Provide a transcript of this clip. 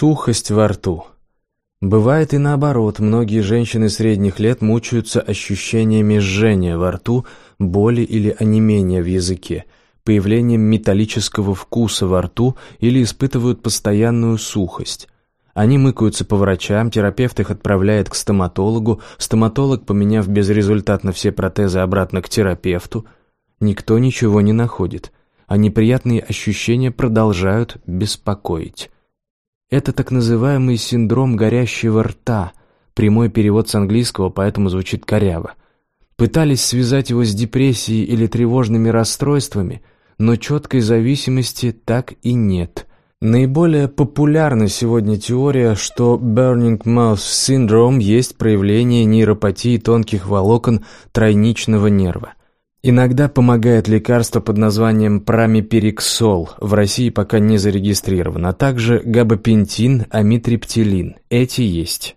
Сухость во рту. Бывает и наоборот, многие женщины средних лет мучаются ощущениями жжения во рту, боли или онемения в языке, появлением металлического вкуса во рту или испытывают постоянную сухость. Они мыкаются по врачам, терапевт их отправляет к стоматологу, стоматолог, поменяв безрезультатно все протезы обратно к терапевту. Никто ничего не находит, а неприятные ощущения продолжают беспокоить. Это так называемый синдром горящего рта, прямой перевод с английского, поэтому звучит коряво. Пытались связать его с депрессией или тревожными расстройствами, но четкой зависимости так и нет. Наиболее популярна сегодня теория, что Burning Mouth Syndrome есть проявление нейропатии тонких волокон тройничного нерва. Иногда помогает лекарство под названием прамипериксол, в России пока не зарегистрировано, а также габапентин, амитриптилин. Эти есть.